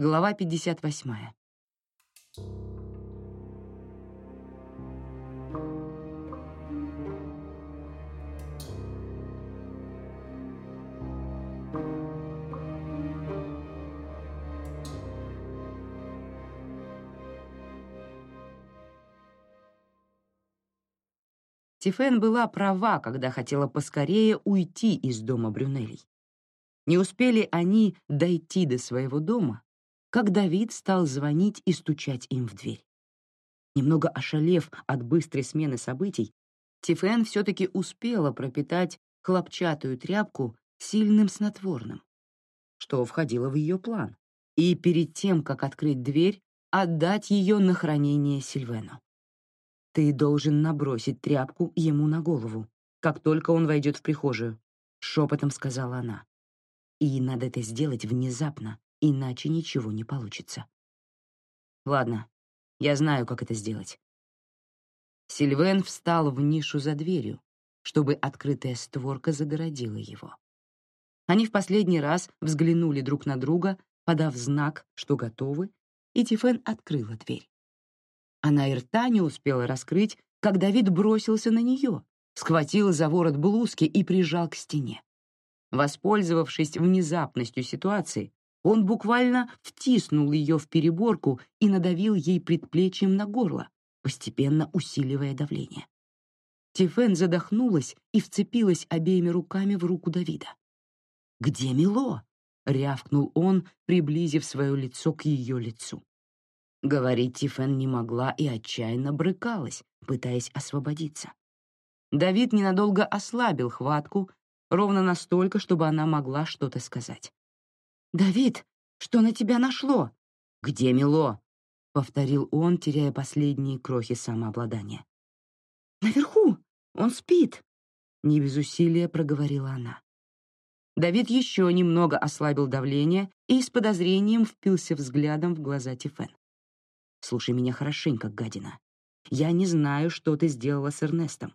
Глава 58. Тифен была права, когда хотела поскорее уйти из дома Брюнелей. Не успели они дойти до своего дома, как Давид стал звонить и стучать им в дверь. Немного ошалев от быстрой смены событий, Тифен все-таки успела пропитать хлопчатую тряпку сильным снотворным, что входило в ее план, и перед тем, как открыть дверь, отдать ее на хранение Сильвену. «Ты должен набросить тряпку ему на голову, как только он войдет в прихожую», — шепотом сказала она. «И надо это сделать внезапно, иначе ничего не получится. Ладно, я знаю, как это сделать. Сильвен встал в нишу за дверью, чтобы открытая створка загородила его. Они в последний раз взглянули друг на друга, подав знак, что готовы, и Тифен открыла дверь. Она и рта не успела раскрыть, как Давид бросился на нее, схватил за ворот блузки и прижал к стене. Воспользовавшись внезапностью ситуации, он буквально втиснул ее в переборку и надавил ей предплечьем на горло, постепенно усиливая давление. Тифен задохнулась и вцепилась обеими руками в руку Давида. «Где Мило?» — рявкнул он, приблизив свое лицо к ее лицу. Говорить Тифен не могла и отчаянно брыкалась, пытаясь освободиться. Давид ненадолго ослабил хватку, ровно настолько, чтобы она могла что-то сказать. «Давид, что на тебя нашло?» «Где Мило?» — повторил он, теряя последние крохи самообладания. «Наверху! Он спит!» — не без усилия проговорила она. Давид еще немного ослабил давление и с подозрением впился взглядом в глаза Тифен. «Слушай меня хорошенько, гадина. Я не знаю, что ты сделала с Эрнестом.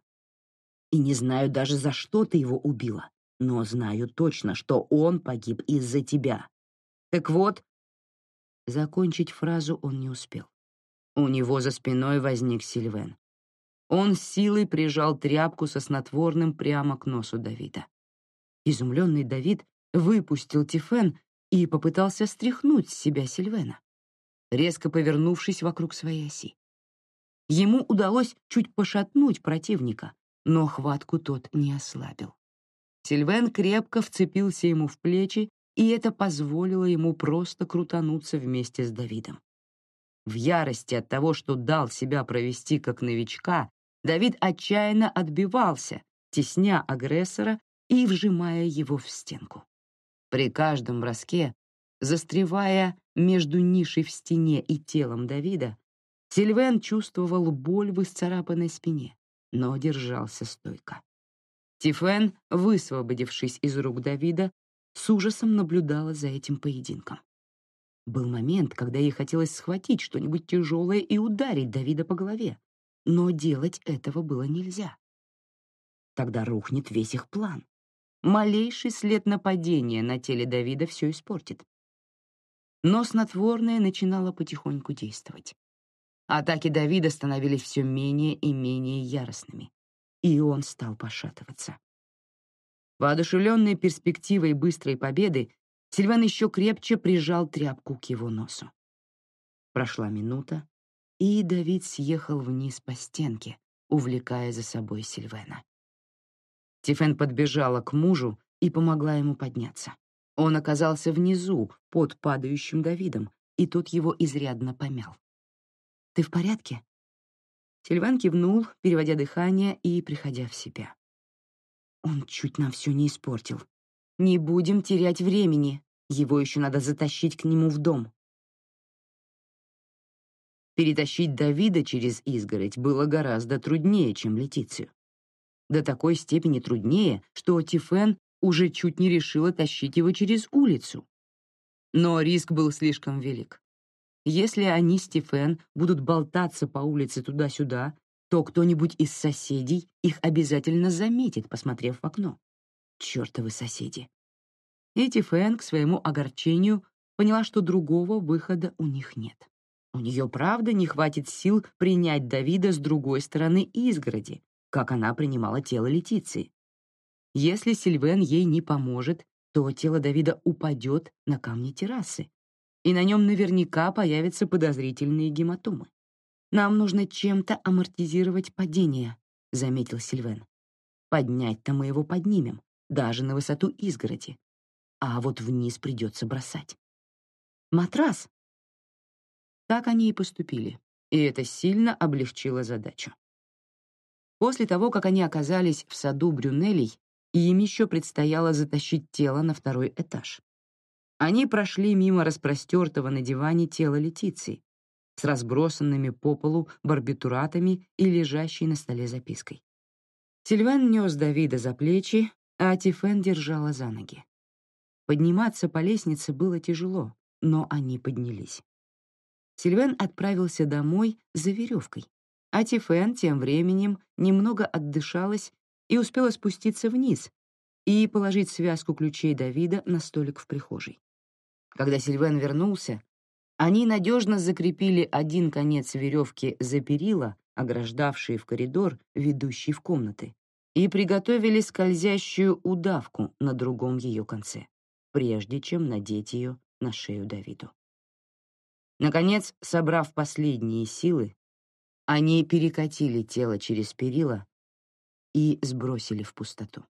И не знаю даже, за что ты его убила но знаю точно, что он погиб из-за тебя. Так вот...» Закончить фразу он не успел. У него за спиной возник Сильвен. Он силой прижал тряпку со снотворным прямо к носу Давида. Изумленный Давид выпустил Тифен и попытался стряхнуть с себя Сильвена, резко повернувшись вокруг своей оси. Ему удалось чуть пошатнуть противника, но хватку тот не ослабил. Сильвен крепко вцепился ему в плечи, и это позволило ему просто крутануться вместе с Давидом. В ярости от того, что дал себя провести как новичка, Давид отчаянно отбивался, тесня агрессора и вжимая его в стенку. При каждом броске, застревая между нишей в стене и телом Давида, Сильвен чувствовал боль в исцарапанной спине, но держался стойко. Тифен, высвободившись из рук Давида, с ужасом наблюдала за этим поединком. Был момент, когда ей хотелось схватить что-нибудь тяжелое и ударить Давида по голове, но делать этого было нельзя. Тогда рухнет весь их план. Малейший след нападения на теле Давида все испортит. Но снотворное начинало потихоньку действовать. Атаки Давида становились все менее и менее яростными и он стал пошатываться. Воодушевленный перспективой быстрой победы, Сильван еще крепче прижал тряпку к его носу. Прошла минута, и Давид съехал вниз по стенке, увлекая за собой Сильвена. Тифен подбежала к мужу и помогла ему подняться. Он оказался внизу, под падающим Давидом, и тот его изрядно помял. «Ты в порядке?» Сильван кивнул, переводя дыхание и приходя в себя. Он чуть нам все не испортил. Не будем терять времени. Его еще надо затащить к нему в дом. Перетащить Давида через изгородь было гораздо труднее, чем Летицию. До такой степени труднее, что Тифен уже чуть не решила тащить его через улицу. Но риск был слишком велик. Если они Стефен будут болтаться по улице туда-сюда, то кто-нибудь из соседей их обязательно заметит, посмотрев в окно. Чёртовы соседи. И Тифен, к своему огорчению, поняла, что другого выхода у них нет. У нее правда не хватит сил принять Давида с другой стороны изгороди, как она принимала тело Летиции. Если Сильвен ей не поможет, то тело Давида упадет на камни террасы, и на нем наверняка появятся подозрительные гематомы. «Нам нужно чем-то амортизировать падение», — заметил Сильвен. «Поднять-то мы его поднимем, даже на высоту изгороди. А вот вниз придется бросать». «Матрас!» Так они и поступили, и это сильно облегчило задачу. После того, как они оказались в саду Брюнелей, им еще предстояло затащить тело на второй этаж. Они прошли мимо распростертого на диване тела Летиции с разбросанными по полу барбитуратами и лежащей на столе запиской. Сильван нес Давида за плечи, а Тифен держала за ноги. Подниматься по лестнице было тяжело, но они поднялись. Сильвен отправился домой за веревкой, а Тифен тем временем немного отдышалась и успела спуститься вниз и положить связку ключей Давида на столик в прихожей. Когда Сильвен вернулся, они надежно закрепили один конец веревки за перила, ограждавшие в коридор, ведущий в комнаты, и приготовили скользящую удавку на другом ее конце, прежде чем надеть ее на шею Давиду. Наконец, собрав последние силы, они перекатили тело через перила и сбросили в пустоту.